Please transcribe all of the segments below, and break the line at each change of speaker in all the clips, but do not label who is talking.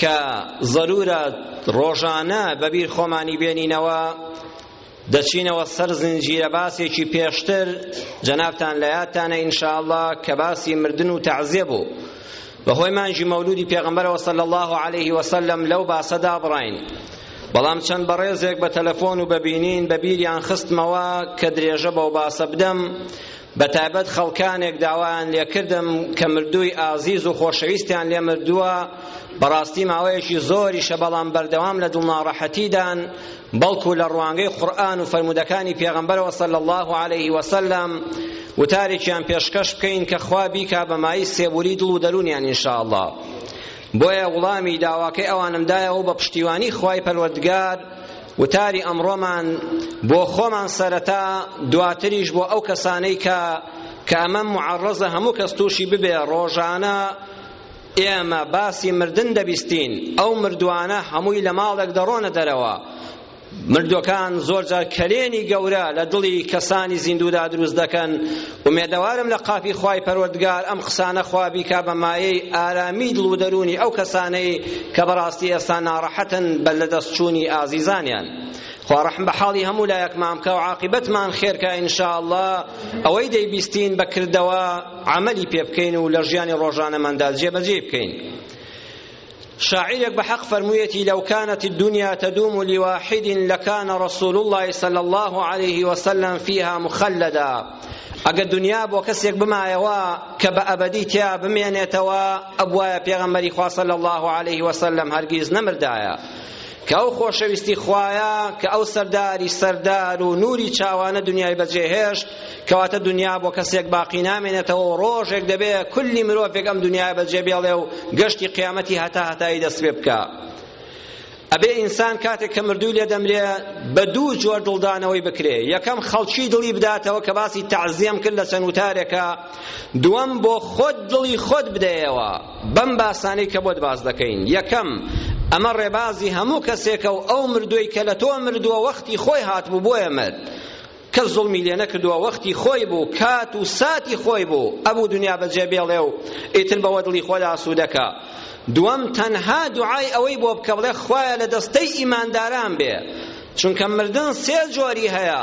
کە زەرورە ڕۆژانە بەبیر خۆمانی بێنینەوە دەچینەوە سەر زنجیرە باسێکی پێشتر جەنابتان لە یادتانە ئینشاءاللە کە باسی مردن و تەعزیە بوو بەهۆی مانجی مەولودی پێغەمبەرەوە صلی الله عليه وسلم لەو باسە دابڕاین بەڵام چەند بەڕێزێک بە تەلەفۆن و بەبینین بە بیریان خستمەوە کە درێژە بەو باسە بدەم بە تایبەت خەڵکانێک داوایان لێکردم کە مردووی ئازیز و خۆشەویستیان لێ مردووە بەڕاستی ماوەیەکی زۆریشە بەڵام بەردەوام لە دڵناڕەحەتیدان بەڵکو لە ڕوانگەی قورئان و فەرموودەکانی پێغەمبەرەوە صلی الله علیه وسلم وتارێکیان پێشکەش بکەین کە خوا بیکا بە مای سێبوری دڵ و دەروونیان ان شاء الله بۆیە وڵامی داواکەی ئەوانم دایەوە و بە پشتیوانی خوای پەروەردگار وتاری ئەمڕۆمان بۆ خۆمان سەرەتا دواتریش بۆ ئەو کەسانەی کە کە ئەمە معڕزە هەموو کەس تووشی ببێ ڕۆژانە ئێمە باسی مردن دەبیستین ئەو مردوانە هەمووی لە ماڵێک دەڕۆنە دەرەوە مردووەکان زۆرجار کەلێنی گەورە لە دڵی کەسانی زیندوودا دروست دەکەن ئومێدەوارم لە قافی خوای پەروەردگار ئەم قسانە خوا بیکا بە مایەی ئارامی دڵ و دەروونی ئەو کەسانەی کە بەڕاستی ئێستا ناڕەحەتن بە لەدەستچوونی ئازیزانیان خوا رحم بە حاڵی هەموو لایەکمان بکە و عاقبەتمان خێرکە ئینشاءاللە ئەوەی دەیبیستین بە کردەوە عەمەلی پێ بکەین و لە ژیانی ڕۆژانەماندا جێبەجێی بکەین شاعیرێک بە حەق فەرموویەتی لەو کانت الدنیا تدوم لواحد لکان رسول الله صلی الله علیه وسلم فیها مخلدا ئەگە دنیا بۆ کەسێک بمایەوە کە بە ئەبەدی تیا بمێنێتەوە ئەبوایە پێغەمبەری خوا صلی الله علیه وسلم هەرگیز نەمردایە کە ئەو خۆشەویستی خوایە کە ئەو سەرداری سەردار و نووری چاوانە دنیای بەجێهێشت کەواتە دنیا بۆ کەسێک باقی نامێنێتەوە و ڕۆژێک دەبێ کولی مرۆڤێک ئەم دنیای بەجێ بێڵێ و گەشتی قیامەتی هەتا هەتایی دەست پێ بکا ئەبێ ئینسان کاتێک کە مردووی لێ دەمرێ بە دوو جۆر دڵدانەوەی بکرێ یەکەم خەڵکی دڵی بداتەوە کە باسی تەعزیەم کرد لە چەند وتارێکە دووەم بۆ خۆت دڵی خۆت بدەیەوە بەم باسانەی کە بۆت باس دەکەین یەکەم ئەمە ڕێبازی هەموو کەسێکە و ئەو مردووی کە لە تۆ مردووە وەختی خۆی هاتبوو بۆیە مرد کە زوڵمی لێ نەکردووە وەختی خۆی بوو کات و ساتی خۆی بوو ئەبوو دنیا بەجێ بێڵێ و ئیتر بەوە دڵی خۆدا سوودەکە دووەم تەنها دوعای ئەوەی بۆ بکە بڵێ خوایە لە دەستەی ئیمانداران بێ چونکە مردن سێ جۆری هەیە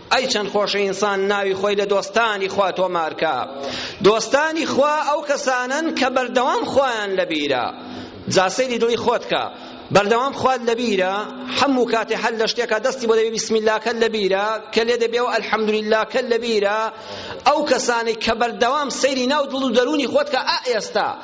ئەی چەند خۆشە ئینسان ناوی خۆی لە دۆستانی خوا تۆمارکا دۆستانی خوا ئەو کەسانن کە بەردەوام خۆیان لەبیرە جا سەیری دڵی خۆت کە بەردەوام خوات لەبیرە هەموو کاتێ هەر لە شتێکە دەستی بۆ دەبێ بسم الله کە لەبیرە کە لێ دەبێ و الحمدلله کە لەبیرە ئەو کەسانەی کە بەردەوام سەیری ناو دڵ و دەروونی خۆت کە ئا ئێستا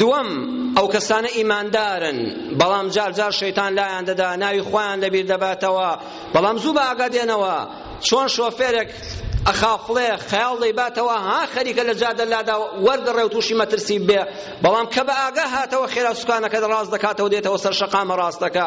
دووەم، ئەو کەسانە ئیماندارن، بەڵام جار جار شەیتان لایان دەدا، ناوی خوایان لەبیر دەباتەوە، بەڵام زوو بەئاگا دێنەوە، چۆن شۆفێرێک ئەخافڵێ خەیاڵ دەیباتەوە ها خەریکە لە جادە لادا وەردەڕێ و تووشی مەترسی بێ، بەڵام کە بەئاگا هاتەوە خێرا سوکانەکە ڕاست دەکاتەوە دێتەوە سەر شەقامە ڕاستەکە،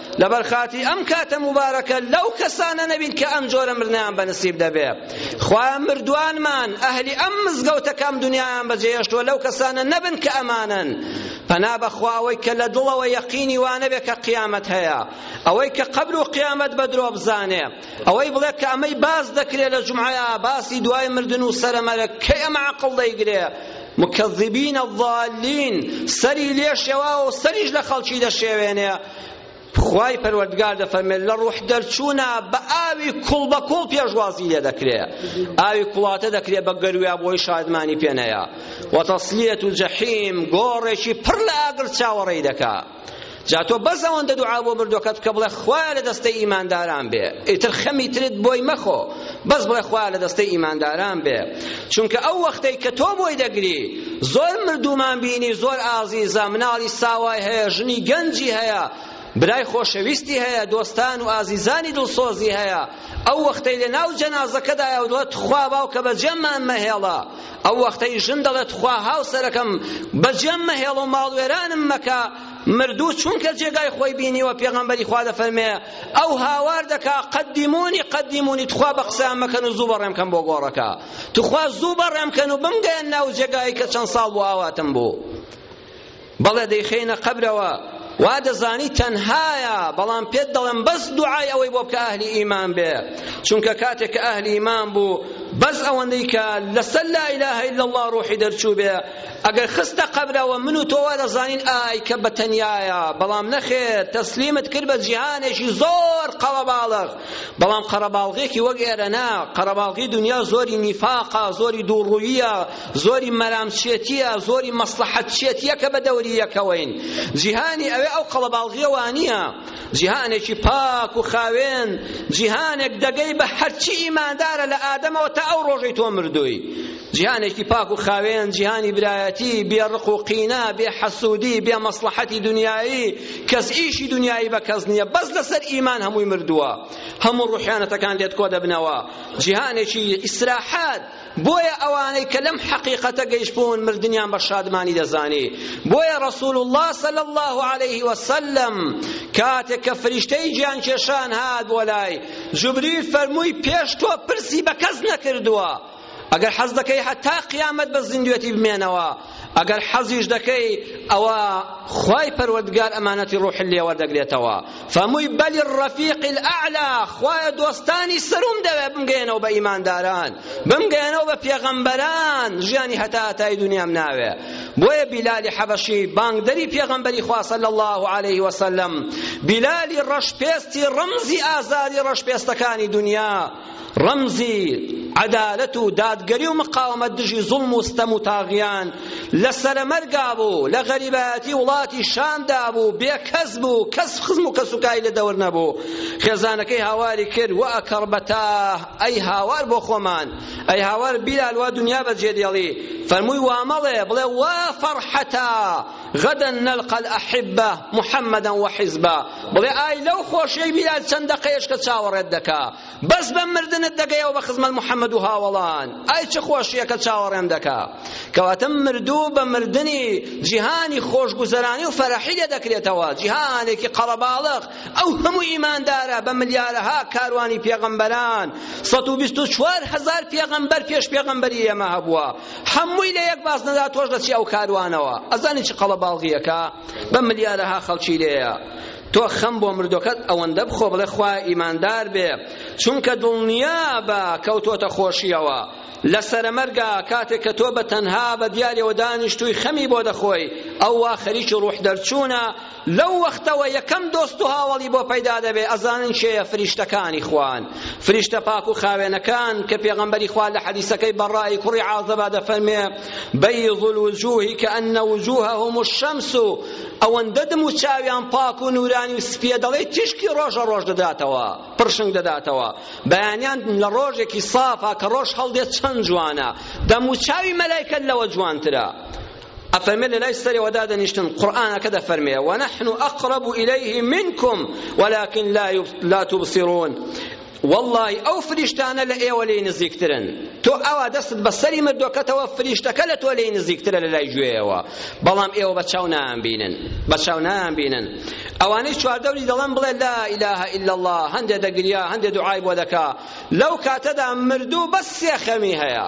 لەبەر خاتری ئەم کاتە مبارەکە لەو کەسانە نەبین کە ئەم جۆرە مردنیان بە نسیب دەبێ خوایە مردوانمان ئەهلی ئەم مزگەوتە کەم دنیایان بەجێهێشتووە لەو کەسانە نەبن کە ئەمانن پەنا بەخوا ئەوەی کە لە دڵەوە یەقینی وانەبێ کە قیامەت هەیە ئەوەی کە قەبر و قیامەت بە درۆ بزانێ ئەوەی بڵێ کە ئەمەی باس دەکرێ لە جومعەیە باسی دوای مردن و سەرەمەرە کەی ئەمە عەقڵ دەیگرێ مکذبین الضالین سەری لێ شێواوە و سەریش لە خەڵکی دەشێوێنێ خوای پەروەردگار دەفەرمێت لە ڕوح دەرچوونا بە ئاوی کوڵ بە کوڵ پێشوازی لێ دەکرێ ئاوی کوڵاتە دەکرێ بە گەرویا بۆی شادمانی پێ نەیە و تەسلیەت و جەحیم گۆڕێکی پڕ لە ئاگر چاوەڕێی دەکا جا تۆ بەس ئەوەندە دوعا بۆ مردوەکەت بکە بڵێ خوایە لە دەستەی ئیمانداران بێ ئیتر خەمی ترت بۆی مەخۆ بەس بڵێ خوا لە دەستەی ئیمانداران بێ چونکە ئەو وەختەی کە تۆ بۆی دەگری زۆر مردومان بینی زۆر ئازیزە مناڵی ساوای هەیە ژنی گەنجی هەیە برای خۆشەویستی هەیە دۆستان و ئازیزانی دڵسۆزی هەیە ئەو وەختەی لە ناو جەنازەکەدایە و دڵێت خوا باوکە بەجێمان مەهێڵە ئەو وەختەی ژن دەڵێت خوا هاوسەرەکەم بەجێم مەهێڵە و ماڵوێرانم مەکە مردوو چونکە جێگای خۆی بینیوە پێغەمبەری خوا دەفەرمێ ئەو هاوار دەکا قەدیمونی قەدیمونی تخوا بە قسە مەکەن و زوو بەڕێم کەن بۆ گۆڕەکە تخوا زوو بەڕێم کەن و بمگەیەن ناو جێگای کە چەند ساڵ بۆ ئاواتم بوو بەڵێ دەیخەینە قەبرەوە وا دەزانی تەنهایە بەڵام پێت دەڵێم بەس دوعای ئەوەی بۆ بکە ئەهلی ئیمان بێ چونکە کاتێک کە ئەهلی ئیمان بوو بەس ئەوەندەی کە لەسەر لا ئیلاهە ئیلا اللە ڕوحی دەرچوو بێ ئەگەر خستە قەبرەوە من و تۆ وادەزانین ئای کە بەتەنیایە بەڵام نەخێر تەسلیمت کرد بە جیهانێکی زۆر قەڵەباڵغ بەڵام قەرەباڵغێکی وەک ئێرە نا قەرەباڵغی دنیا زۆری نیفاقە زۆری دووڕوویە زۆری مەرامچێتیە زۆری مەسلەحەتچێتیە کە بە دەوری یەکەوەین جیهانی ئەوێ ئەو قەڵەباڵغیە وانیە جیهانێکی پاک و خاوێن جیهانێک دەگەی بە هەرچی ئیماندارە لە ئادەمەوە تا ئەو ڕۆژەی تۆ مردووی جیهانێکی پاک و خاوێن جیهانی برایەتی بێ ڕق و قینە بێ حەسودی بێ مەسڵەحەتی دنیایی کەس ئیشی دنیایی بە کەس نییە بەس لەسەر ئیمان هەمووی مردووە هەموو ڕوحیانەتەکان لێت کۆ دەبنەوە جیهانێکی ئیسراحەت بۆیە ئەوانەی کە لەم حەقیقەتە گەیشتبوون مردنیان بە شادمانی دەزانی بۆیە ڕسول الله صلی الله عليه وسلم کاتێک کە فریشتەی گیان کێشان هات بۆ لای جبریل فەرمووی پێش تۆ پرسی بە کەس نەکردووە ئەگەر حەز دەکەی هەتا قیامەت بە زیندوێتی بمێنەوە ئەگەر حەزیش دەکەی ئەوە خوای پەروەردگار ئەمانەتی ڕوح لێ وەردەگرێتەوە فەمووی بەلی الرفیق الاعلا خوایە دۆستانی سەروم دەوێ بمگەێنەوە بە ئیمانداران بمگەێنەوە بە پێغەمبەران ژیانی هەتا هەتای دنیام ناوێ بۆیە بیلالی حەبەشی بانگدەری پێغەمبەری خوا صلی الله علیه وسلم بیلالی ڕەشپێستی ڕمزی ئازادی ڕەشپێستەکانی دنیا ڕەمزی عەدالەت و دادگەری و مقاوەمەت دژی زوڵم و ستەم و تاغیان لە سەرەمەرگا بوو، لە غەریبایەتی وڵاتی شامدا بوو، بێکەس بوو، کەس خزم و کەسوکاری لە دەور نەبوو. خێزانەکەی هاواری کرد، وەئە کەڕبەتاه، ئەی هاوار بۆ خۆمان، ئەی هاوار بیلال وا دنیا بەجێدێڵی، فەرمووی وامەڵێ، بڵێ، وە فەڕحەتاه! غدا نلقی الاحبە محمدا وحزبە بڵێ ئای لەو خۆشیەی بیلال چەند دەقەیەش کە چاوەڕێت دەکا بەس بە مردنت دەگەیەوە بە خزمەت محمد و هاوەڵان ئای چ خۆشیە کە چاوەڕێم دەکا کەواتە مردوو بە مردنی جیهانی خۆشگوزەرانی و فەرحی لێ دەکرێتەوە جیهانێکی قەڵەباڵغ ئەو هەموو ئیماندارە بە ملیارەها کاروانی پێغەمبەران سەد و بیست و چوار هەزار پێغەمبەر پێش پێغەمبەری ئێمە هەبووە هەمووی لە یەک باس نەدا تۆش دەچی ئەو کاروانەوە ئەزانی چ قەڵەباڵغیەکە بە ملیارەها خەڵکی لێیە تۆ خەم بۆ مردۆکەت ئەوەندە بخۆ بڵێ خوا ئیماندار بێ چونکە دڵنیا بە کەوتۆتە خۆشیەوە لە سەرەمەرگا کاتێک کە تۆ بە تەنها بە دیارەوە دانیشتووی خەمی بۆ دەخۆی ئەو وا خەریکی ڕوح دەرچوونە لەو وەختەوە یەکەم دۆست و هاوەڵی بۆ پەیدا دەبێ ئەزانن کێیە فریشتەکانی خوان فریشتە پاک و خاوێنەکان کە پێغەمبەری خوا لە حەدیسەکەی بەڕای کوڕی عازەبا دەفەرمێ بەیض الوجوه کأن وجوههم الشمس ئەوەندە دم و چاویان پاک و نورانی و سپیە دەڵێ تیشکی ڕۆژە ڕۆژ دەداتەوە پرشنگ دەداتەوە بەیانیان لە ڕۆژێکی سافا کە ڕۆژ هەڵدێت چەند جوانە دەم و چاوی مەلایکە لەوە جوانترە ئەفەرمێ لە لای سەرەوە دادەنیشتن قورئانەکە دەفەرمێ ونحن اقرب الیه منکم ولكن لا لا تبصرون والله ئەو فریشتانە لە ئێوە لێی نزیکترن تۆ ئەوا دەستت بە سەری مردوەکەتەوە فریشتەکە لە تۆ لێی نزیکترە لە لای گوێیەوە بەڵام ئێوە بە چاو نایان بینن بە چاو نایان بینن ئەوانەی چواردەوری دەڵێن بڵێ لا اله الا الله هەندێ دەگریا هەندێ دوعای بۆ دەکا لەو کاتەدا مردوو بەس سێ خەمی هەیە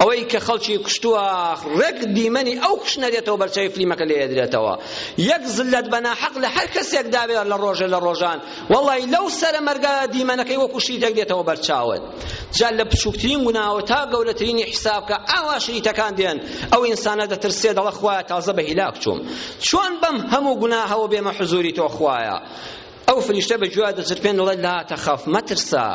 ئەوەی کە خەڵکی کوشتووە ڕێک دیمەنی ئەو کوشنە دێتەوە بەرچاوی فلیمەکە لێ ئەدرێتەوە یەک زلت بە ناحەق لە هەر کەسێک دابێت لە ڕۆژێ لە ڕۆژان وەڵی لەو سەرە مەرگە دیمەنەکەی وەکو شیتێک دێتەوە بەرچاوت جا لە بچووکترین گوناوە تا گەورەترینی حیساب کە ئاوا شریتەکان دێن ئەو ئینسانە دەترسێ دەڵە خوایە تازە بە هیلاک چووم چۆن بەم هەموو گوناهەوە بێمە حزوری تۆ خوایە ئەو فریشتە بە گوێیا دەچێت پێن دەڵێت لا تەخەف مەترسە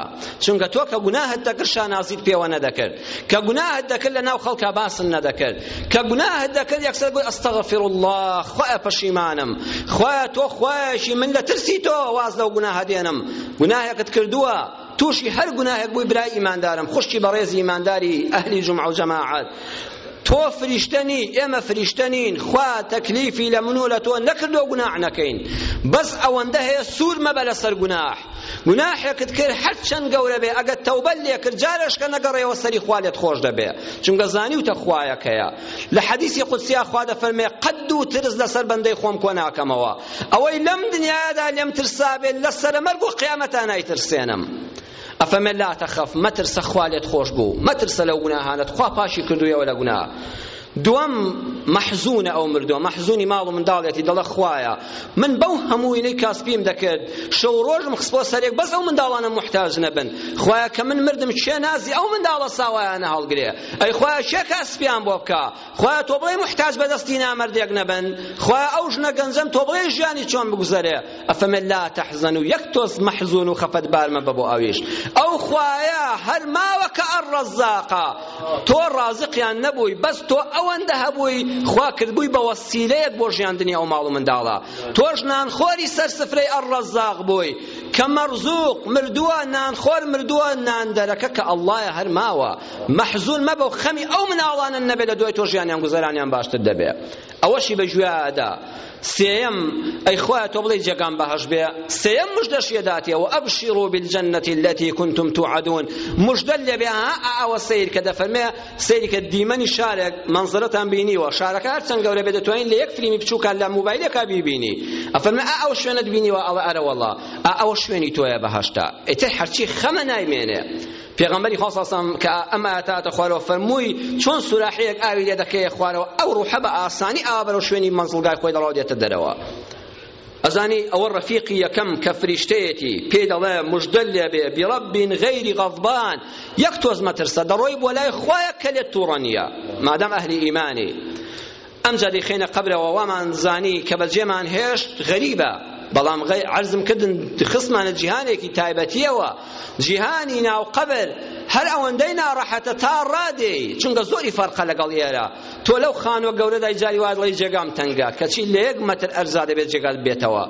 چونکە تۆ کە گوناهت دەکرد شانازیت پێوە نەدەکرد کە گوناهت دەکرد لەناو خەڵکا باست نەدەکرد کە گوناهت دەکرد یەکسەر گوت ئەستەغفر الله خوایە پەشیمانم خوایە تۆ خوایەکی من لە ترسی تۆ واز لەو گوناهە دێنم گوناهێکت کردووە توشی هەر گوناهێک بووی برای ئیماندارم خوشکی بەڕێزی ئیمانداری ئەهلی جمعە و جەماعەت تۆ فریشتە نی ئێمە فریشتە نین خوا تەکلیفی لە من و لە تۆ نەکردو گوناح نەکەین بەس ئەوەندە هەیە سوور مەبە لەسەر گوناح گوناحێکت کرد هەر چەند گەورە بێ ئەگە تەوبە لێ کرد جارێشکە نەگەڕێەوە سەری خوا لێت خۆش دەبێ چونکە زانیوتە خوایەکەیە لە حەدیسی قودسیا خوا دەفەرمێ قەد و ترس لەسەر بەندەی خۆم کۆ ناکەمەوە ئەوەی لەم دنیادا لێم ترسابێت لە سەرەمەرگ و قیامەتا نایترسێنم ئەفەمە لا تەخەف مەترسە خوا لێت خۆش بوو مەترسە لەو گوناهانەت خوا پاشی کردوویەوە لە گونا دوم محزون او مردو محزونی ماڵ و منداڵێتی دەڵە خوایە من بەو هەمووینەی کاسپیم دەکرد شەو ڕۆژم خسپۆ سەرێک بەس ئەو منداڵانە محتاج نەبن خوایە کە من مردم چێ نازی ئەو منداڵە ساوایانە هەڵگرێ ئەی خوایە چێ کاسپیان بۆ بکە خوایە تۆ بڵێی محتاج بە دەستی نامەردێک نەبن خوایە ئەو ژنە گەنجەم تۆ بڵێی ژیانی چۆن بگوزەرێ ئەفەمە لا تەحزەن و یەک تۆز مەحزون و خەفەت بار مەبە بۆ ئەویش ئەو خوایە هەر ماوە کە ئەڕەزاقە تۆ ڕازقیان نەبووی بەس تۆ ئەوەندە هەبووی خوا کردبووی بە وەسیلەیەک بۆ ژیاندنی ئەو ماڵ و منداڵە تۆش نانخۆری سەر سفرەی ئەڕەزاق بووی کە مەرزوق مردووە نانخۆر مردووە ناندەرەکە کە ئەڵڵایە هەر ماوە مەحزون مەبە و خەمی ئەو مناڵانە نەبێ لە دوای تۆ ژیانیان گوزەرانیان باشتر دەبێ ئەوەشی بە گوێیا ئەدا سێیەم ئەی خوایە تۆ بڵێ جێگان بەهەش بێ سێیەم مژدەشیە داتێ و ئەبشیڕوا بالجەنەتی اللەتی کنتم توعدون مژدە لێ بێ ها ئەوە سیر کە دەفەرمێ سیری کە دیمەنی شارێک مەنزەرەتان بینیوە شارەکە هەرچەند گەورە بێ دەتوانین لە یەک فلیمی بچووکە لە موبایلەکە بیبینی ئەفەرمێ ئەو شوێنت بینیوە ئەڵە ئەرە وەڵڵا ئەوە شوێنی تۆیە بەهەشتا ئیتر هەرچی خەمە نایمێنێ پێغەمبەری خوا صلی اللە علیە و سەللەم کە ئەم ئایەتە هاتە خوارەوە فەرمووی چۆن سوراحەیەک ئاوی لێ دەکەوێ خوارەوە ئەو ڕوحە بە ئاسانی ئاوا بەرەو شوێنی مەنزڵگای خۆی دەڕوا و دێتە دەرەوە ئەزانی ئەوە ڕەفیقی یەکەم کە فریشتەیەتی پێی دەڵێ مژدە لێبێ بیڕەبین غەیری غەضبان یەک تۆز مەترسە دەڕۆی بۆ لای خوایە کە لێت تووڕە نییە مادام ئەهلی ئیمانی ئەمجا دەیخەینە قەبرەوە وامان زانی کە بەجێمان هێشت غەریبە بەڵام عەرزم کردن خستمانە جیهانێکی تایبەتیەوە جیهانی ناو قەبر هەر ئەوەندەی ناڕەحەتە تا ڕادێی چونکە زۆری فەرقە لەگەڵ ئێرە تۆ لەو خانوە گەورەدای جاری وایە دڵی جێگام تەنگە کەچی لە یەک مەتر ئەرزا دەبێت جێگات بێتەوە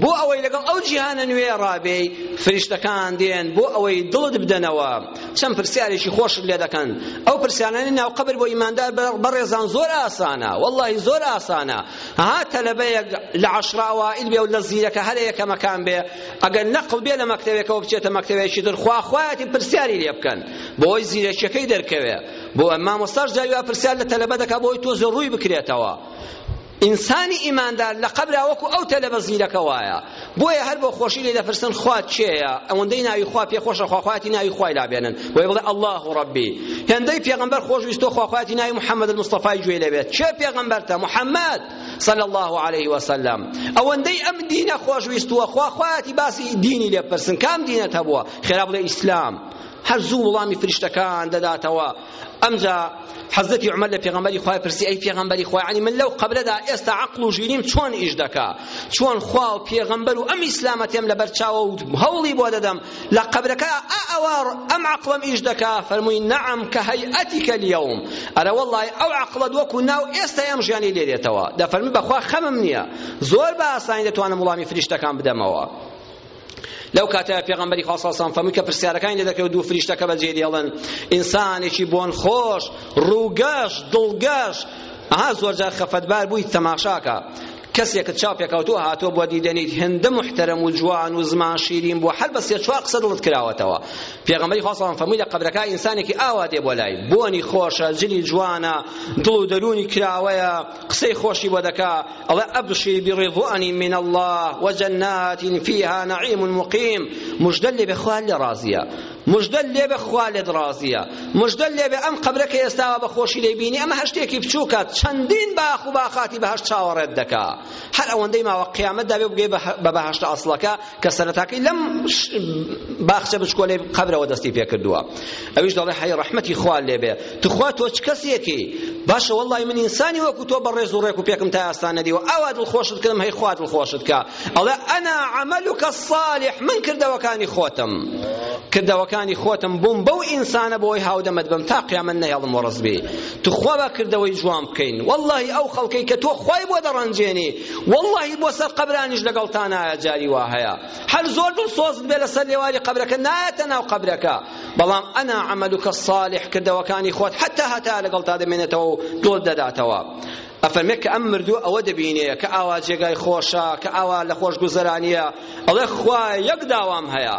بۆ ئەوەی لەگەڵ ئەو جیهانە نوێ ڕابێی فریشتەکان دێن بۆ ئەوەی دڵت بدەنەوە چەند پرسیارێکی خۆشت لێ دەکەن ئەو پرسیارانەی ناو قەبر بۆ ئیماندار بەڕێزان زۆر ئاسانە وەڵڵاهی زۆر ئاسانە ها تەلەبەیەک لە عەشرا ئەوائیل بێ و لە زیرەکە هەرە یەکەمەکان بێ ئەگەر نەقڵ بێ لە مەکتەوێکەوە بچێتە مەکتەوێکی تر خوا خوایەتی پرسیاری لێ بکەن بۆی زیرەکیەکەی دەرکەوێ بۆ مامۆستاش جاویا پرسیار لە تەلەبە دەکا بۆی تۆزە ڕووی بکرێتەوە ئینسانی ئیماندار لە قەبرا وەکو ئەو تەلەبە زیرەکە وایە بۆیە هەر بۆ خۆشی لێ دەپرسن خوا کێیە ئەوەندەی ناوی خوا پێ خۆشە خواخواتی ناوی خوای لابێنن بۆیە بڵێ الله و ڕبی هێندەی پێغەمبەر خۆش ویستۆ خواخواتی ناوی محەممەد مستەفای گوێ لەبێت کێ پێغەمبەرتە محەممەد صلی الله عليه وسلم ئەوەندەی ئەم دینە خۆش ویستووە خواخواتی باسی دینی لێ پرسن کام دینت هەبووە خێرا بڵێ ئیسلام هەر زوو وڵامی فریشتەکان دەداتەوە ئەمجا حەزرەتی عومەر لە پێغەمبەری خوای پرسی ئەی پێغەمبەری خوا یعنی من لەو قەبرەدا ئێستا عەقڵ و ژیریم چۆن ئیش دەکا چۆن خوا و پێغەمبەر و ئەم ئیسلامەتێم لەبەر چاوە و هەوڵی بۆ دەدەم لە قەبرەکە ئا ئەوە ئەم عەقڵم ئیش دەکا فەرمووی نەعەم کە هەیئەتیکە الیوم ئەرە وەڵڵای ئەو عەقڵەت وەکو ناو ئێستا ئەم ژیانی لێ دێتەوە دەفەرمی بەخوا خەمم نییە زۆر بە ئاسانی دەتوانم وڵامی فریشتەکان بدەمەوە لەو کاتەوە پێغەمبەری خوا صلی الله فەرمووی کە پرسیارەکانی لێ دەکرێت دوو فریشتە کە بەجێ دێڵن ئینسانێکی بۆن خۆش ڕووگەش دڵگەش ئەها زۆر جار خەفەتبار بووی تەماشاکە کەسێکت چاو پێکەوتووە هاتووە بۆ دیدەنیت هێندە محتەرەم و جوان و زمان شیرین بووە هەر بە سێ چوار قسە دڵت کراوەتەوە پێغەمبەری خوا سەڵام فەرمووی لە قەبرەکە ئینسانێکی ئاوا دێ بۆ لای بۆنی خۆشە جلی جوانە دڵ و دەروونی کراوەیە قسەی خۆشی بۆ دەکا ئەڵێ ئەبشری بڕضوان من الله وجنات فيها نعيم مقيم مژدە لێ بێ خوا لێ ڕازیە مژدە لێ بێ خوا لێت ڕازیە مژدە لێ بێ ئەم قەبرە کە ئێستاوە بە خۆشی لێ بینی ئەمە هەشتێکی بچووکە چەندین باخ و باخاتی بەهەشت چاوەڕێت دەکا هەر ئەوەندەی ماوە قیامەتدا بێ بگەی بە بەهەشتە ئەسڵەکە کە سەرەتاکەی لەم باخچە بچکۆلەی قەبرەوە دەستی پێکردووە ئەویش دەڵێ حەی ڕەحمەتی خوا لێبێ توخوا تۆ چ کەسێکی باشە وەڵڵای من ئینسانی وەکو تۆ بەڕێز و ڕێک و پێکم تا ئاستا نەدیوە ئاوا دڵخۆشت کردم هەی خوا دڵخۆشت کە ئەڵێ ئەنا عەمەلوکە صالح من کردەوەکانی خۆتم کردەوەکانی خۆتم بووم بەو ئینسانە بۆی هاودەمەت بم تا قیامەت نەهێڵم وەڕز بێ توخوا با کردەوەی جوان بکەین واللهی ئەو خەڵکەی کە تۆ خوای بۆ دەڕەنجێنی وەڵڵاهی بۆ سەر قەبرانیش لەگەڵ تا نایە جاری وا هەیە هەر زۆر دڵسۆزت بێ لەسەر لێواری قەبرەکە نایەتە ناو قەبرەکە بەڵام ئەنا عەمەلوکە الصالح کردەوەکانی خۆت هەتا هەتا لەگەڵ تا دەمێنێتەوە و دڵت دەداتەوە ئەفەرمێ کە ئەم مردوو ئەوە دەبینێ کە ئاوا جێگای خۆشە کە ئاوا لە خۆش گوزەرانیە ئەڵێ خوایە یەک داوام هەیە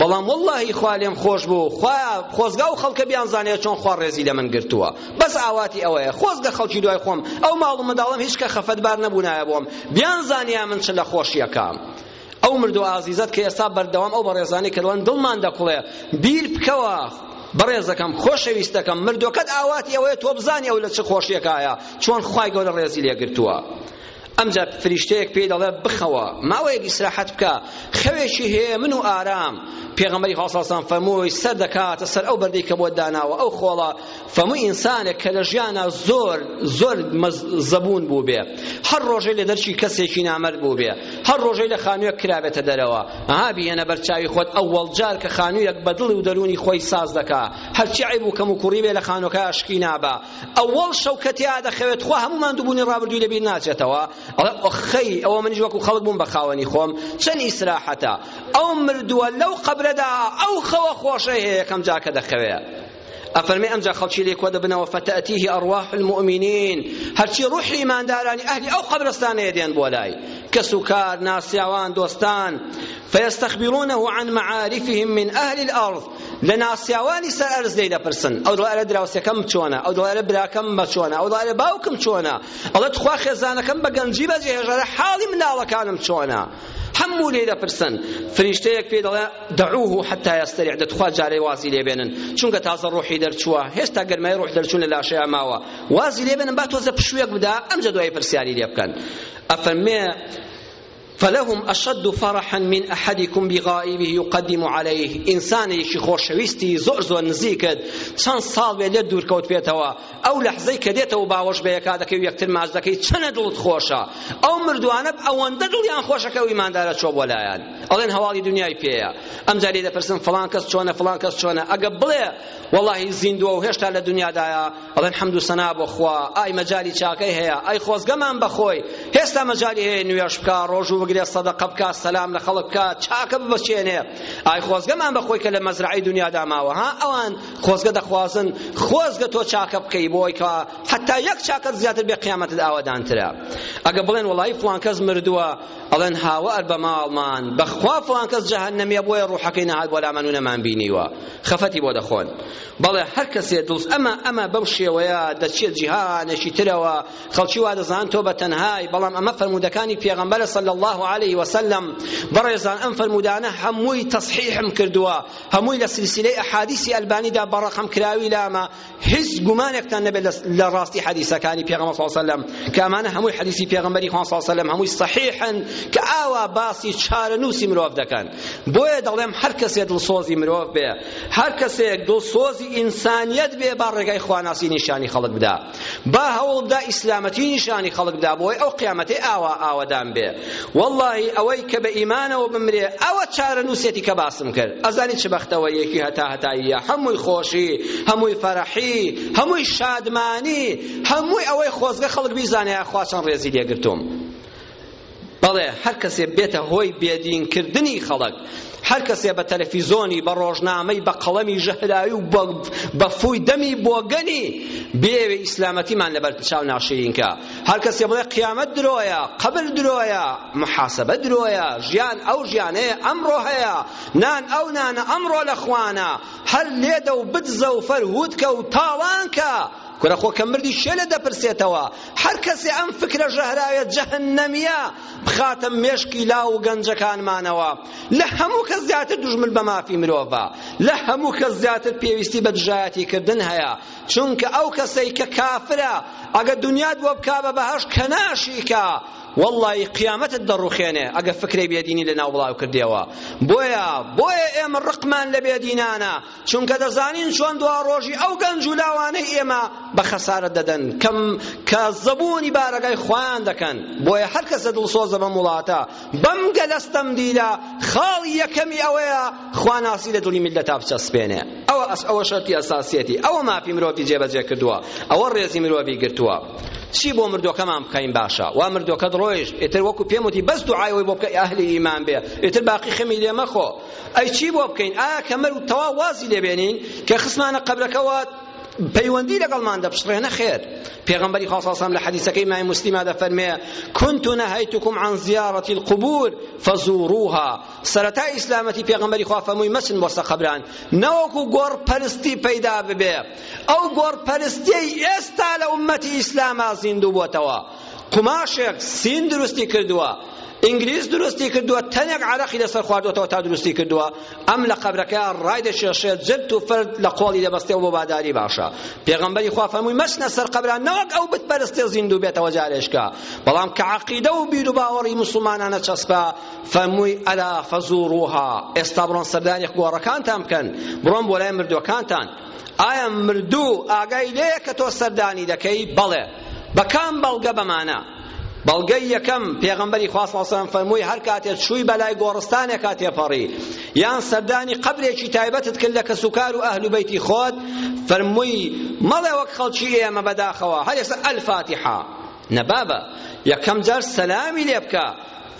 بەڵام وەڵڵاهی خوا لێم خۆش بوو خوایە خۆزگا ئەو خەڵکە بیانزانێ چۆن خوا ڕێزی لە من گرتووە بەس ئاواتی ئەوەیە خۆزگە خەڵکی دوای خۆم ئەو ماڵ و منداڵم هیچ کە خەفەتبار نەبوونایە بۆم بیانزانیا من چ لە خۆشیەکەم ئەو مردو ئازیزەت کە ئێستا بەردەوام ئەو بەڕێزانەی کە دڵن دڵمان دەکوڵێ بیر بکەوە بەڕێزەکەم خۆشەویستەکەم مردوەکەت ئاواتی ئەوەیە تۆ بزانی ئەو لە چ خۆشیەکایە چۆن خوای گەورە ڕێزی لێگرتووە ئەمجا فریشتەیەک پێی دەڵێ بخەوە ماوەیەک ئیسراحەت بکە خەوێکی هێمن و ئارام پێغەمبەری خوا صلی الله فەرمووی سەر دەکاتە سەر ئەو بەردەی کە بۆ داناوە ئەو خۆڵە فەرمووی ئینسانێک کە لە ژیانا زۆر زۆر زەبون بوو بێ هەر ڕۆژەی لە دەرچی کەسێکی نامەرد بوو بێ هەر ڕۆژەی لە خانوویەک کرابێتە دەرەوە ئەها بهێنە بەر چاوی خۆت ئەوەڵ جار کە خانوویەک بە دڵی و دەروونی خۆی ساز دەکا هەرچی عیب و کەم و کوڕی بێ لە خانووەکە ئاشکی نابا ئەوەڵ شەو کە تێیا دەخەوێت خوا هەموو ماندووبوونی ڕابردووی لەبیر ناچێتەوە ئەڵێ ئۆخەی ئەوە منیش وەکو خەڵک بووم بە خاوەنی خۆم چەند ئیسراحەتە ئەو مردووە لەو قەبرەدا ئەو خەوە خۆشەی هەیە یەکەم جار کە دەخەوێ ئەفەرمی ئەمجا خەڵکی لێ کۆ دەبنەوە فەتەتیه ئەڕواح المؤمنین هەرچی ڕوحی ئیماندارانی ئەهلی ئەو قەبرستانەیە دێن بۆ لای کەس و کار ناسیاوان دۆستان فیستخبرونه عن معارفهم من ئەهلی الأرض لە ناسیاوانی سەر ئەرز لێی دەپرسن ئەو دەڵێ ئەرێ دراوسێکەم چۆنە ئەو دەڵێ ئەرێ براکەم بە چۆنە ئەو دەڵێ ئەرێ باوکم چۆنە ئەڵێ تخوا خێزانەکەم بە گەنجی بەجێهێژ ئەرێ حاڵی مناڵەکانم چۆنە هەموو لێی دەپرسن فریشتەیەک پێی دەڵێ دەعوه حتا یستریع دەتخوا جارێ وازی لێبێنن چونکە تازە ڕۆحی دەرچووە هێستا گەرمای ڕۆح دەرچوون لە لاشەیە ماوە وازی لێبێنن با تۆزە پشوویەک بدا ئەمجە دوای پرسیاری لێ بکەن ئەفەرمێ فلهم اشد فرحا من احدکم بغائبه یقدم علیه ئینسانێکی خۆشەویستی زۆر زۆر نزیکت چەند ساڵ بێ لێت دوور کەوتبێتەوە ئەو لەحزەی کە دێتەوە باوەش بە یەکا دەکەی و یەکتر ماچ دەکەی چەنە دڵت خۆشە ئەو مردوانە ئەوەندە دڵیان خۆشە کە ئەو ئیماندارە چۆ بۆ لایان ئەڵێن هەواڵی دنیای پێیە ئەمجا لێ دەپرسن فڵان کەس چۆنە فڵان کەس چۆنە ئەگە بڵێ وەڵاهی زیندووە و هێشتا لە دنیادایە ئەڵێن حەمد و سەنا بۆ خوا ئای مەجالی چاکەی هەیە ئای خۆزگەمان بەخۆی هێستا مەجالی هەیە نوێژ بکا ڕۆژوو بگرێ سەدەقە بکا سەلام لە خەڵک بکا چاکە ببەچێنێ ئای خۆزگەمان بەخۆی کە لە مەزرعەی دنیادا ماوە ها ئەوان خۆزگە دەخوازن خۆزگە تۆ چاکە بکەی بۆی کە حتا یەک چاکەت زیاتر بێ قیامەتت ئاوەدانترە ئەگە بڵێن وڵی فڵان کەس مردووە ئەڵێن هاوار بە ماڵمان بەخوا فڵان کەس جەهەنەمیە بۆیە ڕوحەکەی نەهات بۆ لامان و نەمان بینیوە خەفەتی بۆ دەخۆن بەڵێ هەر کەسێ دڵ ئەمە ئەمە بەم شێوەیە دەچێت جیهانێکی ترەوە خەڵکی وا دەزان تۆ بە تەنهای بەڵام ئەمە فەرموودەکانی پێغەمبەرە صلی الله علیه وسلم بەڕێزان ئەم فەرموودانە هەمووی تصحیحم کردووە هەمووی لە سلسلەی ئەحادیسی ئەلبانیدا بە ڕەقم کراوی لامە هیچ گومانێکتان نەبێت لە ڕاستی حەدیسەکانی پێغەمبەر صلی الله علیه وسلم کە ئەمانە هەمووی حەدیسی پێغەمبەری خوان صلی الله علیه وسلم هەمووی صحیحن کە ئاوا باسی چارەنووسی مرۆڤ دەکەن بۆیە دەڵێم هەر کەسێ دڵسۆزی مرۆڤ بێ هەر کەسێک دڵسۆزی ئینسانیەت بێ با ڕێگای خواناسی نیشانی خەڵک بدا با هەوڵ بدا ئیسلامەتی نیشانی خەڵک بدا بۆی ئەو قیامەتەی ئاوا ئاوەدان بێ واللهی ئەوەی کە بە ئیمانەوە بمرێ ئەوە چارەنووسێتی کە باسم کرد ئەزانی چ بەختەوەریەکی هەتا هەتاییە هەمووی خۆشی هەمووی فەرحی هەمووی شادمانی هەمووی ئەوەی خۆزگە خەڵک بیزانێ خوا چەند ڕێزی لێگرتوم بەڵێ هەر کەسێ بێتە هۆی بێدین کردنی خەڵک هەر کەسێ بە تەلەفیزۆنی بە ڕۆژنامەی بە قەڵەمی ژەهراوی و بە فوی دەمی بۆگەنی بێوێ ئیسلامەتیمان لەبەر چاو ناشرینکە هەر کەسێ بڵێ قیامەت درۆیە قەبر درۆیە محاسبە درۆیە ژیان ئەو ژیانەیە ئەمڕۆ هەیە نان ئەو نانە ئەمڕۆ لە خوانە هەر لێدە و بدزە و فەرهودکە و تاڵانکە کورە خۆ کە مردی کێ لێ دەپرسێتەوە هەر کەسێ ئەم فکرە ژەهراویە جەهەنەمیە بخاتە مێشکی لاو و گەنجەکانمانەوە لە هەموو کەس زیاتر دوژمن بە مافی مرۆڤە لە هەموو کەس زیاتر پێویستی بە دژایەتی کردن هەیە چونکە ئەو کەسەی کە کافرە ئەگە دنیات بۆ بکا بە بەهەش کە ناشیکا واللهی قیامەتت دەڕوخێنێ ئەگە فکرەی بێدینی لە ناو بڵاو کردیەوە بۆیە بۆیە ئێمە ڕقمان لە بێدینانە چونکە دەزانین چۆن دواڕۆژی ئەو گەنج و لاوانەی ئێمە بە خەسارە دەدەن کەم کە زەبوونی بارەگای خۆیان دەکەن بۆیە هەر کەسە دڵسۆزە بەم وڵاتە بەم گەلەستەم دیلە خاڵی یەکەمی ئەوەیە خواناسی لە دڵی میلەتا بچەسپێنێ ئەوە ئەس ئەوە شەرتی ئەساسیەتی ئەوە مافی مرۆڤی جێبەجێ کردووە ئەوە ڕێزی مرۆڤی گرتووە چی بۆ مردۆکەمان بکەین باشە وا مردۆکەت ڕۆیشت ئیتر وەکو پێم وتی بەس دوعای ئەوەی بۆ بکە ئەهلی ئیمان بێ ئیتر باقی خەمی لێ مەخۆ ئەی چی بۆ بکەین ئایا کە مەرد تەواو وازی لێ بێنین کە خستمانە قەبرەکەوە پەیوەندی لەگەڵمان دەپشڕێ نەخێر پێغەمبەری خوا صلی الله لە حدیثەکەی مای مسلمە دەفەرمێ كنت نهيتكم عن زيارة القبور فزوروها سەرەتا ئیسلامەتی پێغەمبەری خوا فەرمووی مەچن بۆ سەقەبران نەوەکو گۆڕ پەرستی پەیدا ببێ ئەو گۆڕ پەرستیەی ئێستا لە ئوممەتی ئیسلاما زیندوو بۆتەوە قوماشێک سین دروستی کردووە ئینگلیز دروستی کردووە تەنێک عەرەقی لەسەر خواردوەتەوە تا دروستی کردووە ئەم لە قەبرەکە ڕای دەکێشێ جرت و فرد لە قۆڵی دەبەستێ و بۆ باداری باشە پێغەمبەری خوا فەرمووی مەچنە سەر قەبران نەوەک ئەو بت پەرستێ زیندوو بێتەوە جارێشکە بەڵام کە عەقیدە و بیر و باوەڕی موسڵمانانە چەسپا فەرمووی ئەلا فەزوڕوها ئێستا بڕۆن سەردانی قۆڕەکانتان بکەن بڕۆن بۆ لای مردووەکانتان ئایا مردوو ئاگای لێیە کە تۆ سەردانی دەکەی؟ بەڵێ. بە کام بەڵگە؟ بەمانە، بەڵگەی یەکەم، پێغەمبەری خوا صلی اللە علیە وسلم فەرمووی هەر کاتێ چووی بەلای گۆڕستانێکا تێپەڕی یان سەردانی قەبرێکی تایبەتت کرد لە کەسوکار و ئەهل و بەیتی خۆت فەرمووی مەڵێ وەک خەڵکی ئێمە بەداخەوە هەر ئێستا الفاتحە نە بابە یەکەم جار سەلامی لێ بکە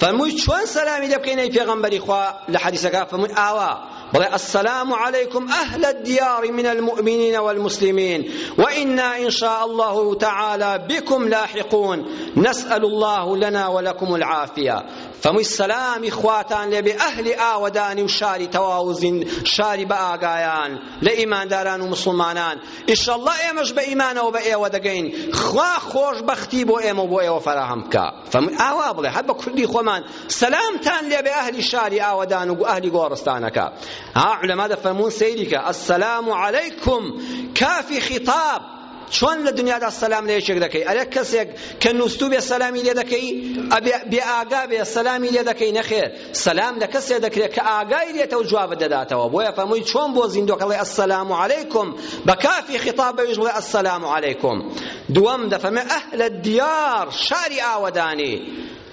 فەرمووی چۆن سەلامی لێ بکەین ئەی پێغەمبەری خوا لە حەدیسەکە فەرمووی ئاوا بڵێ السلام عليكم أهل الديار من المؤمنين والمسلمين وإنا إن شاء الله تعالى بكم لاحقون نسأل الله لنا ولكم العافية فەمووی سەلامی خواتان لێبێ ئەهلی ئاوەدانی و شاری تەواو و شاری بە ئاگایان لە ئیمانداران و مسوڵمانان ئیشەڵڵا ئێمەش بە ئیمانەوە بە ئێوە دەگەین خوا خۆشبەختی بۆ ئێمە و بۆ ئێوە فەراهەم بکا فەمن ئاوا بڵێ هەر بە کوردی خۆمان سەلامتان لێ بێ ئەهلی شاری ئاوەدان و ئەهلی گۆڕستانەکە ها علەما دەفەرموون سەیریکە السلام علیکم کافی خطاب چۆن لە دنیادا سەلام لە یەکێک دەکەی ئەرێ کەسێک کە نووستو بێ سەلامی لێ دەکەی بێ ئاگا بێ سەلامی لێ دەکەی نەخێر سەلام لە کەسێ دەکرێت کە ئاگای لێتە و جوابت دەداتەوە بۆیە فەمووی چۆن بۆ زیندۆکەڵێ ئەسەلام عەلەیکم بە کافی خیتاب بەویش بڵێ ئەسەلام عەلەیکم دووەم دەفەرمێ ئەهلە دیار شاری ئاوەدانی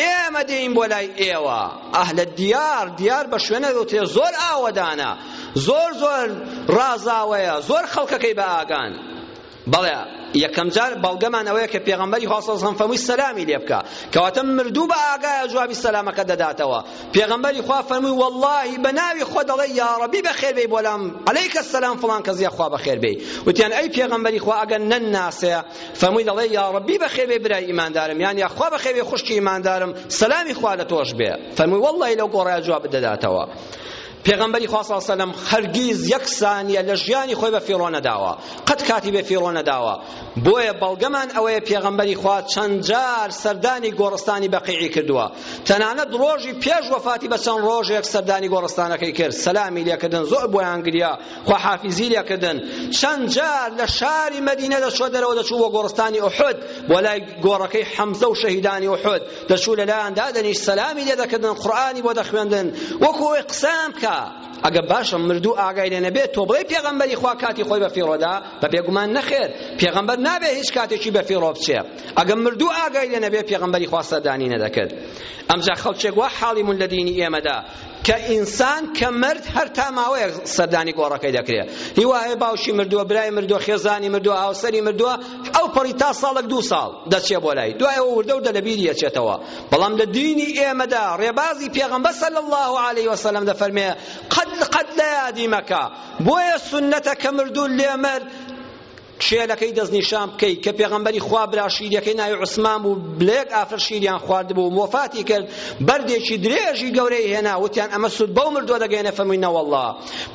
ئێمە دێین بۆ لای ئێوە ئەهلە دیار دیار بە شوێنە دەوترێ زۆر ئاوەدانە زۆر زۆر ڕازاوەیە زۆر خەڵکەکەی بە ئاگان بەڵێ یەکەم جار بەڵگەمان ئەوەیە کە پێغەمبەری خواستەزم فەمووی سەلامی لێ بکە کەواتە مردوو بە ئاگایە جوابی سەلامەکە دەداتەوە پێغەمبەری خوا فەرمووی واللهی بە ناوی خۆ دەڵێ یا ڕەبی بەخێر بێی بۆلام عەلەیکە سەلام فڵان کەزیە خوا بەخێر بێی وتیان ئەی پێغەمبەری خوا ئەگەر نەنناسێ فەرمووی دەڵێ یا ڕەبی بەخێوێ برای ئیماندارم یان یا خوا بەخێوێ خوشکی ئیماندارم سەلامی خوا لە تۆش بێ فەرمووی وەڵڵی لەو گۆڕای جواب بدەداتەوە پێغەمبەری خوا صلی الله علیه وسلم هەرگیز یەک سانیە لە ژیانی خۆی بە فیڕۆ نەداوە قەت کاتی بێ فیڕۆ نەداوە بۆیە بەڵگەمان ئەوەیە پێغەمبەری خوا چەند جار سەردانی گۆڕستانی بەقیعی کردووە تەنانەت ڕۆژی پێش وەفاتی بە چەند ڕۆژێک سەردانی گۆڕستانەکەی کرد سەلامی لێکردن زۆر بۆیان گریا خواحافیزی لێ کردن چەند جار لە شاری مەدینە دەچوە دەرەوە دەچوو بۆ گۆڕستانی ئوحود بۆ لای گۆڕەکەی حەمزە و شەهیدانی ئوحود دەچوو لەلایان دادەنیشت سەلامی لێ دەکردن قورئانی بۆ دەخوێندن وەکو ئەوەی قسەیان بکا ئەگە باشە مردوو ئاگای لێ نەبێت تۆ بڵێ پێغەمبەری خوا کاتی خۆی بە فیڕۆدا بە بێگومان نەخێر پێغەمبەر نابێت هیچ کاتێکی بە فیڕۆ بچێ ئەگە مردوو ئاگای لێ نەبێت پێغەمبەری خوا سەردانی نەدەکرد ئەمجا خەڵکێک وا حاڵیمون لە دینی ئێمەدا کە ئینسان کە مرد هەر تا ماوەیەک سەردانی گۆڕەکەی دەکرێت هی وایە باوکی مردووە برای مردووە خێزانی مردووە هاوسەری مردووە ئەو پەڕی تا ساڵێک دوو ساڵ دەچێ بۆ لای دوای ئەو وردە وردە لە بیری ئەچێتەوە بەڵام لە دینی ئێمەدا ڕێبازی پێغەمبەر صلی الله علیه وسلم دەفەرمێ قد قد لە یادی مەکە بۆیە سنەتە کە مردوو لێ مرد کێلەکەی دەستنیشان بکەی کە پێغەمبەری خوا برا شیریەکەی ناوی عوسمان بوو لەیەک ئافرەت شیریان خواردبوو وەفاتی کرد بەردێکی درێژی گەورەی هێنا وتیان ئەمە سود بەو مردووە دەگەێنێ فەرمووی نەوەڵڵا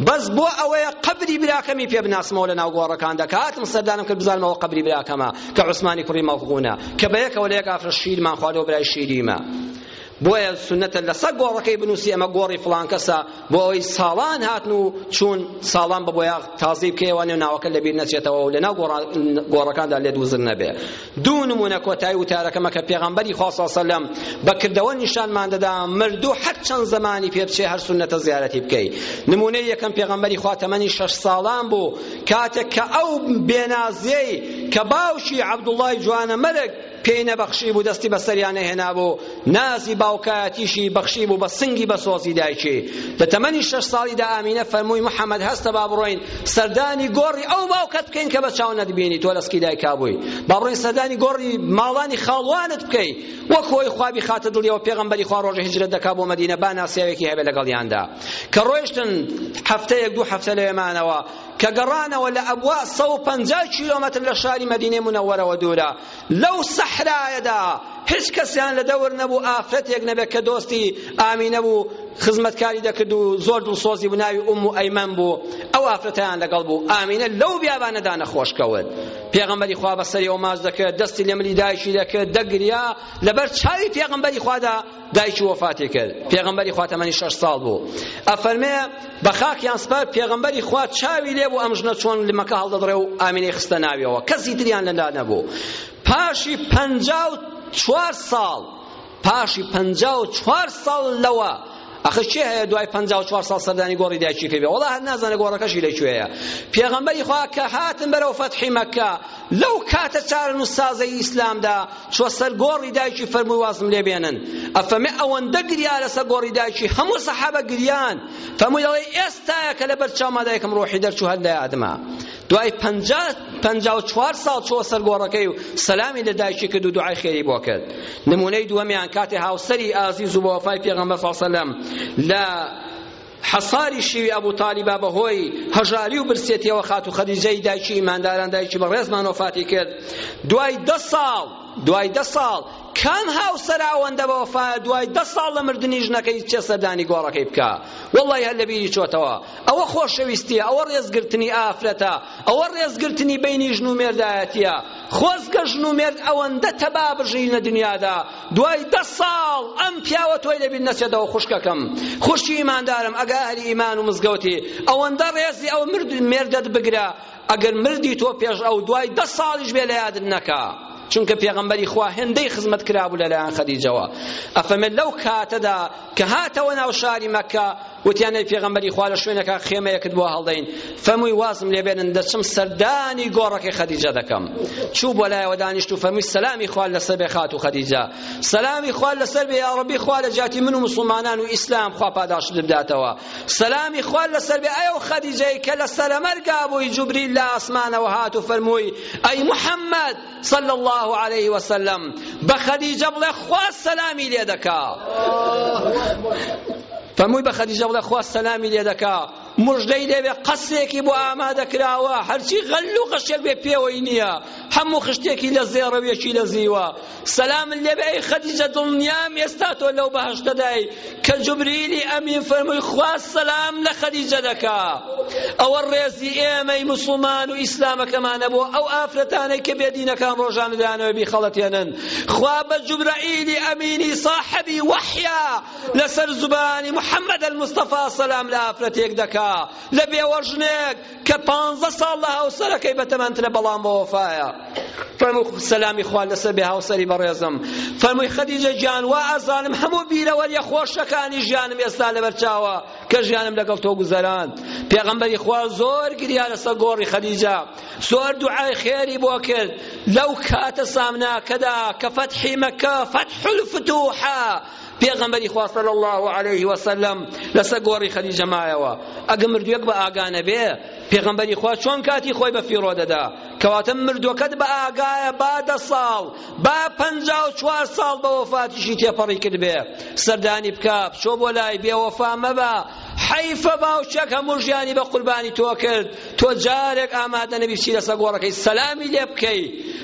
بەس بۆ ئەوەیە قەبری براکەمی پێ بناسمەوە لە ناو گۆڕەکاندا کە هاتم سەردانم کرد بزانم ئەوە قەبری براکەمە کە عوسمانی کوڕی مەغوونە کە بەیەکەوە لەیەک ئافرەت شیرمان خواردەوە برای شیریمە بۆیە سونەتە لەسەر گۆڕەکەی بنووسی ئەمە گۆڕی فڵان کەسە بۆ ئەوەی ساڵان هاتن و چوون ساڵان بە بۆیاغ تازەی بکەیەوە نێو ناوەکە لەبیر نەچێتەوە و لەناو گۆڕەکاندا لێت وزر نەبێ دوو نمونە کۆتایی وتارەکەمە کە پێغەمبەری خوا صلی الله علیه و سلم بە کردەوە نیشانمان دەدا مردوو هەر چەند زمانی پێ بچێ هەر سونەتە زیارەتی بکەی نمونەی یەکەم پێغەمبەری خوا تەمەنی شەش ساڵان بوو کاتێک کە ئەو بێنازیەی کە باوکی عەبدوڵڵای جوانەمەرگ پێی نەبەخشیبوو دەستی بەسەریا نەهێنابوو، نازی باوکایەتیشی بەخشیبوو بە سنگی بە سۆزی دایکی. لە تەمەنی شەش ساڵیدا ئامینە فەرمووی محەمەد هەستە با بڕۆین سەردانی گۆڕی ئەو باوکەت بکەین کە بە چاو نەتبینی تۆ لەسکی دایکا بووی، با بڕۆین سەردانی گۆڕی ماڵانی خاڵوانت بکەی وەک خۆی خوا بیخاتە دڵیەوە پێغەمبەری خوا ڕۆژە هیجرەت دەکا بۆ مەدینە با ناسیاوێکی هەبێ لەگەڵیاندا. کە ڕۆیشتن هەفتەیەک دوو هەفتە لەوێ مانەوە. کە گەڕانەوە لە ئەبوا سەد و پەنجا کیلۆمەتر لە شاری مەدینەی منەوەرەوە دوورە لەو سەحرایەدا هیچ کەسیان لە دەور نەبوو ئافرەتێک نەبێت کە دۆستی ئامینە بوو خزمەتکاری دەکرد و زۆر دڵسۆزی بوو ناوی ئوم و ئەیمەن بوو ئەو ئافرەتیان لەگەڵ بوو ئامینە لەو بیابانەدا نەخۆش کەوت پێغەمبەری خوا بەسەریەوە ماچ دەکرد دەستی لە ملی دایکی دەکرد دەگریا لەبەر چاوی پێغەمبەری خوادا دایکی وەفاتی کرد پێغەمبەری خوا تەمەنی شەش ساڵ بوو ئەفەرمێ بە خاکیان سپار پێغەمبەری خوا چاوی لێ بوو ئەم ژنە چۆن لە مەکە هەڵدەدڕێ و ئامینەی خستە ناویەوە کەسی تریان لەلا نەبوو پاشی پەنجا و چوار ساڵ پاشی پەنجا و چوار ساڵ لەوە ئەخە چێ هەیە دوای 54 ساڵ سەردانی گۆڕی دایکی کردێ وڵا هەر نازانە گۆڕەکەشی لەکوێیە پێغەمبەری خوا کە هاتن بەرەو فەتحی مەکە لەو کاتە چارەنووسسازەی ئیسلامدا چووە سەر گۆڕی دایکی فەرمووی وازم لێ بێنن ئەفەمێ ئەوەندە گریا لەسەر گۆڕی دایکی هەموو سەحابە گریان فەرمووی دەڵێ ئێستایە کە لەبەر چاوما دایکم ڕۆحی دەرچوو هەر لە یادمە دوای پەنجا پەنجا و چوار ساڵ چووە سەر گۆڕەکەی و سەلامی لە دایکی کرد و دوعای خێری بۆ کرد نمونەی دووەمیان کاتێ هاوسەری ئازیز و بەوەفای پێغەمبەر صلی الله علیه و سلم لە حەساری شیوی ئەبو تالیبە بەهۆی هەژاری و برسێتیەوە خاتوو خەدیجەی دایکی ئیمانداران دایکی بەڕێزمان وەفاتی کرد دوای دە ساڵ دوای دە ساڵ کام هاوسەرە ئەوەندە بە وەفایە دوای دە ساڵ لە مردنی ژنەکەی چێ سەردانی گۆڕەکەی بکە وەڵڵای هەر لەبیری چۆتەوە ئەوە خۆشەویستیە ئەوە ڕێزگرتنی ئافرەتە ئەوە ڕێزگرتنی بینی ژن و مێردایەتیە خۆزگە ژن و مێرد ئەوەندە تەبا بژین لە دنیادا دوای دە ساڵ ئەم پیاوە تۆی لەبیر نەچێتەوە خوشکەکەم خوشکی ئیماندارم ئەگا ئەهلی ئیمان و مزگەوتی ئەوەندە ڕێزی ئەو مێردەت بگرە ئەگەر مردی تۆ پێش ئەو دوای دە ساڵیش بێ لە یادت نەکا چونکە پێغەمبەری خوا هێندەی خزمەت کرابوو لەلایەن خەدیجەوە ئەفەمێ لەو کاتەدا کە هاتەوە ناو شاری مەککە، وتیان ئەی پێغەمبەری خوا لە شوێنەکە خێمەیەکت بۆ هەڵدەین، فەرمووی وازم لێ بێنن دەچم سەردانی گۆڕەکەی خەدیجە دەکەم. چوو بۆ لایەوە دانیشت و فەرمووی سەلامی خوا لەسەر بێ خاتوو خەدیجە، سەلامی خوا لەسەر بێ یا ڕەبی خوا لە جیاتی من و موسڵمانان و ئیسلام خوا پاداشتت بداتەوە، سەلامی خوا لەسەر بێ ئەو خەدیجەی کە لە سەرەمەرگا بووی جوبریل لە ئاسمانەوە هات و فەرمووی ئەی محەممەد صلی اللە علیه وسلم بە خەدیجە بڵێ خوا سەلامی لێ دەکا فەرمووی بە خەدیجە بڵێ خوا سەلامی لێ دەکا مژدەی دەبێ قەسرێکی بۆ ئامادە کراوە هەرچی غەل و قەشێک بێ پێوەی نییە هەموو خشتێکی لە زێڕەویەکی لە زیوە سەلام لێبێ ئەی خەدیجە دڵنیام ئێستا تۆ لەو بەهەشتەدای کە جبریلی ئەمین فەرمووی خوا سەلام لە خەدیجە دەکا ئەوە ڕێزی ئێمەی موسڵمان و ئیسلامەکەمانە بۆ ئەو ئافرەتانەی کە بێدینەکان ڕۆژان و دانەوە بیخەڵەتێنن خوا بە جبرائیلی ئەمینی صاحبی وەحیا لەسەر زبانی محەممەد المستەفا سەلام لە ئافرەتێک دەکا لە بێوەژنێک کە پانزە ساڵ لە هاوسەرەکەی بەتەمەنترە بەڵام بە وەفایە فەرموو سەلامی خوا لەسەر بێ هاوسەری بەڕێزم فەرمووی خەدیجە گیان وا ئەزانم هەموو بیرەوەریە خۆشەکانی ژیانم ئێستا لەبەرچاوە کە ژیانم لەگەڵ تۆ گوزەراند پێغەمبەری خوا زۆر گریا لەسەر گۆڕی خەدیجە زۆر دوعای خێری بۆ کرد لەو کاتە سامناکەدا کە فەتحی مەکە فەتح الفتوحە پێغەمبەری خوا صلی اللە علیه وسلم لەسەر گۆڕی خەدیجە مایەوە ئەگە مردوێک بە ئاگا نەبێ پێغەمبەری خوا چۆن کاتی خۆی بە فیڕۆ دەدا کەواتە مردوەکەت بە ئاگایە با دە ساڵ با پەنجا و چوار ساڵ بە وەفاتیشی تێپەڕی کردبێ سەردانی بکە بچۆ بۆ لای بێوەفا مەبە حەیفە باوچەک هەموو ژیانی بە قوربانی تۆ کرد تۆ جارێک ئامادە نەبی چی لەسەر گۆڕەکەی سەلامی لێ بکەی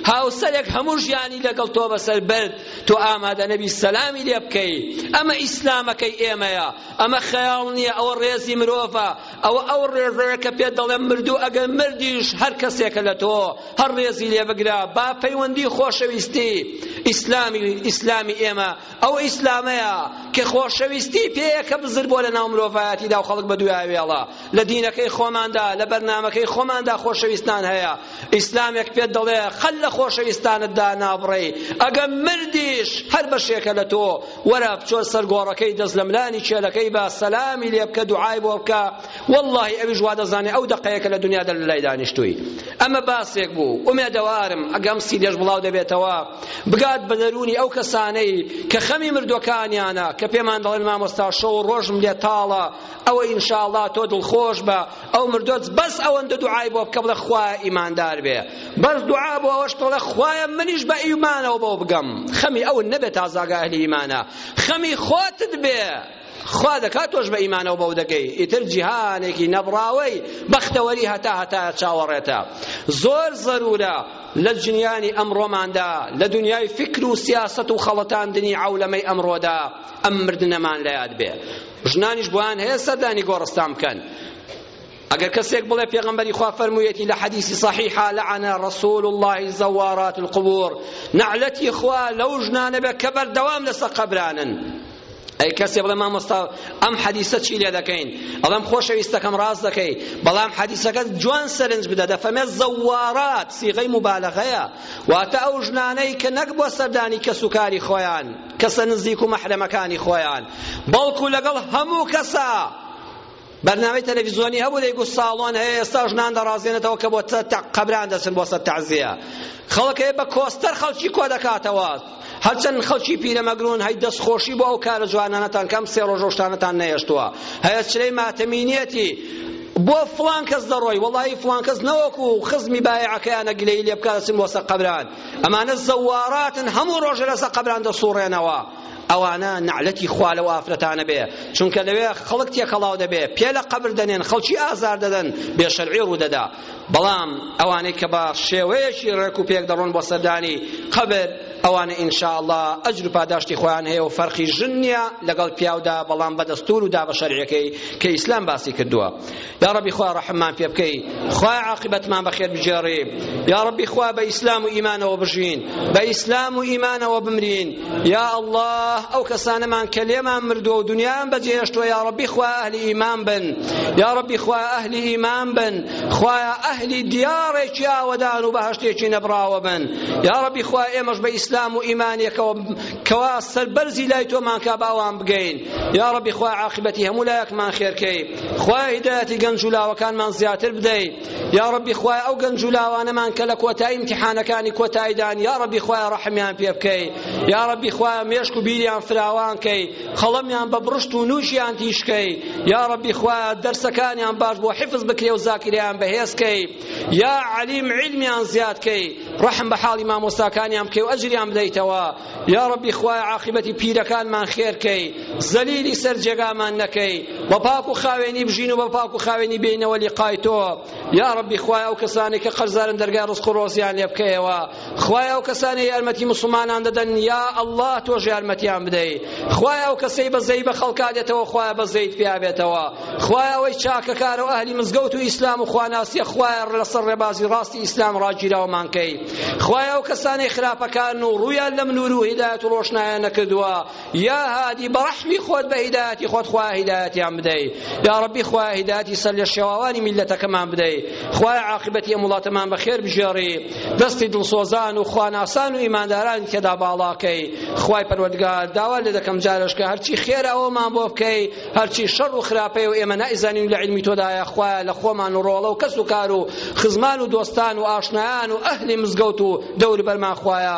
هاوسەرێک هەموو ژیانی لەگەڵ تۆ بەسەر برد تۆ ئامادە نەبی سەلامی لێ بکەی ئەمە ئیسلامەکەی ئێمەیە ئەمە خەیاڵ نییە ئەوە ڕێزی مرۆڤە ئەوە ئەو ڕێزەیە کە پێت دەڵێم مردوو ئەگەر مردیش هەر کەسێکە لە تۆ هەر ڕێزی لێ بگرە با پەیوەندی خۆشەویستی ئیسلامی ئیسلامی ئێمە ئەو ئیسلامەیە کە خۆشەویستی پێیە کە بزر بۆ لە ناو مرۆڤایەتیدا و خەڵک بە دوایە وێڵە لە دینەکەی خۆماندا لە بەرنامەکەی خۆماندا خۆشەویستان هەیە ئیسلامێک پێت دەڵێ خەل لە خۆشەویستانتدا نابڕێی ئەگەم مردیش هەر بەشێکە لە تۆ وەرە بچۆ سەر گۆڕەکەی دەست لە ملانی چێلەکەی بە سەلامی لێ بکە دوعای بۆ بکە واللهی ئەویش وا دەزانێ ئەو دەقەیەکە لە دنیادا لە لای دانیشتووی ئەمە باسێک بوو ئومێدەوارم ئەگەم سیدێش بڵاو دەبێتەوە بگات بە دەروونی ئەو کەسانەی کە خەمی مردوەکانیانە کە پێمان دەڵێن مامۆستا شەو ڕۆژم لێ تاڵە ئەوە ان شاء اللە تۆ دڵخۆش بە ئەو مردۆت بەس ئەوەندە دوعای بۆ بکە بڵێ خوایە ئیماندار بێ بەس دوعا بۆ ئەوەش کە بڵێ خوایە منیش بە ئیمانەوە بەو بگەم خەمی ئەون نەبێ تا زاگا ئەهلی ئیمانە خەمی خۆتت بێ خوا دەکات تۆش بە ئیمانەوە بەو دەگەی ئیتر جیهانێکی نەبڕاوەی بەختەوەری هەتا هەتا چاوەڕێتە زۆر زەرورە لە جنیانی ئەمڕۆماندا لە دنیای فکر و سیاست و خەڵەتاندنی عەولەمەی ئەمڕۆدا ئەم مردنەمان لە یاد بێ ژنانیش بۆیان هەیە سەردانی گۆڕستان بکەن ئەگەر کەسێک بڵێ پێغەمبەری خوا فەرموویەتی لە حەدیسی صحیحا لەعەنە رسول الله زوارات القبور نەعلەتی خوا لەو ژنانە بێ کە بەردەوام لەسەر قەبرانن ئەی کەسێ بڵێ مامۆستا ئەم حەدیسە چی لێ دەکەین ئەڵەم خۆشەویستەکەم ڕاست دەکەی بەڵام حەدیسەکە جوان سەرنج بدە دەفەمێت زەوارات سیغەی مبالغەیە واتە ئەو ژنانەی کە نەک بۆ سەردانی کەسوکاری خۆیان کەسە نزیک و مەحرەمەکانی خۆیان بەڵکو لەگەڵ هەموو کەسە بەرنامەی تەلەڤیزیۆنی هەبوو دەیگوت ساڵۆن هەیە ئێستا ژنان دەڕازێنێتەوە کە بۆ قەبران دەچن بۆ سەر تەعزیە خەڵک هەیە بە کۆستەر خەڵکی کۆ دەکاتەوە هەرچەند خەڵکی پیرەمەگرون هەی دەستخۆشی بۆ ئەو کارە جوانانەتان کەم سێ ڕۆژە و شتانەتان نەهێشتووە هەیە چرەی ماتەمینیەتی بۆ فڵان کەس دەڕۆی وەڵی فڵان کەس نەوەکو خزمی بایعەکەیانە گلەی لێ بکات دەچن بۆ سەر قەبران ئەمانە زەواراتن هەموو ڕۆژە لەسەر قەبران دەسوڕێنەوە ئەوانە نەعلەتی خوا لەو ئافرەتانە بێ چونکە لەوێ خەڵک تێکەڵاو دەبێ پێ لە قەبر دەنێن خەڵکی ئازار دەدەن بێ شەرعی ڕوودەدا بەڵام ئەوانەی کە بە شێوەیەکی ڕێک و پێک دەڕۆن بۆ سەردانی قەبر ئەوانە ئینشاءاللە ئەجر و پاداشتی خۆیان هەیە و فەرقی ژن نییە لەگەڵ پیاودا بەڵام بە دەستور و دا بە شەرعەکەی کە ئیسلام باسی کردووە یاڕەبی خوا ڕەحممان پێ بکەی خوای عاقبەتمان بەخێر بگێڕی یاڕەبی خوا بە ئیسلام و ئیمانەوە بژین بە ئیسلام و ئیمانەوە بمرین یا الله ئەو کەسانەمان کە لێمان مردووە و دنیایان بەجێهێشتووە یاڕەبی خوا ئەهلی ئیمان بن یاڕەبی خوا ئەهلی ئیمان بن خوایە ئەهلی دیارێکی ئاوەدان و بەهەشتێکی نەبراوە بن یاڕەبی خوا ئێمەش بە ئیسلام و ئیمانێکەوە کوا سەربەرزی لای تۆمان کا با وان بگەین یا ربی خوا عاقبەتی هەموو لایەکمان خێرکەی خوا هیدایەتی گەنج و لاوەکانمان زیاتر بدەی یا ربی خوا ئەو گەنج و لاوانەمان کە لە کۆتایی امتحانەکانی کۆتاییدان یا ربی خوا رحمیان پێ بکەی یا ربی خوا مێشک و بیریان فراوان کەی قەڵەمیان بە بڕشت و نووشیان تیشکەی یا ربی خوا دەرسەکانیان باش بۆ حفظ بکرێ و زاکریان بەهێز کەی یا عەلیم عیلمیان زیاد کەی ڕەحم بە حاڵی مامۆستاکانیان بکەی و ئەجریان بدەیتەوە یا ڕەبی خوای عاقبەتی پیرەکانمان خێر کەی زەلیلی سەر جێگامان نەکەی بە پاک و خاوێنی بژین و بە پاک و خاوێنی بینەوە لیقای تۆ یا ڕەبی خوای ئەو کەسانێک کە قەرزارن دەرگای ڕزق و ڕۆزیان لێ بکەیەوە خوایە ئەو کەسانە یارمەتی مسلمانان دەدەن یا ئەڵڵا تۆش یارمەتیان بدەی خوایە ئەو کەسەی بەزەی بە خەڵکا دێتەوە خوایە بەزەیت پیا بێتەوە خوایە ئەوەی چاکەکارە و ئەهلی مزگەوت و ئیسلام و خواناسیە خوایە لەسەر ڕێبازی ڕاستی ئیسلام ڕاگیراومان کەی خوایە ئەو کەسانەی خراپەکارن و ڕوویان لەم نور و هیدایەت و ڕۆشنایە نەکردووە یا هادی بەڕەحمی خۆت بە هیدایەتی خۆت خوایە هیدایەتیان بدەی یا ڕەبی خوایە هیدایەتی سەر لە شێواوانی میلەتەکەمان بدەی خوایە عاقبەتی ئەم وڵاتەمان بەخێر بژێڕی دەستی دڵسۆزان و خواناسان و ئیماندارانی تێدا باڵاکەی خوای پەروەردگار داوا لێ دەکەم جارش کە هەرچی خێرە ئەومان بۆ بکەی هەرچی شەڕ و خراپەی و ئێمە نایزانین لە علمی تۆدایە خوایە لە خۆمان و ڕۆڵە و کەس و کار و خزمان و دۆستان و ئاشنایان و ئەهلی مزگەوت و دەور بەرمان خوایە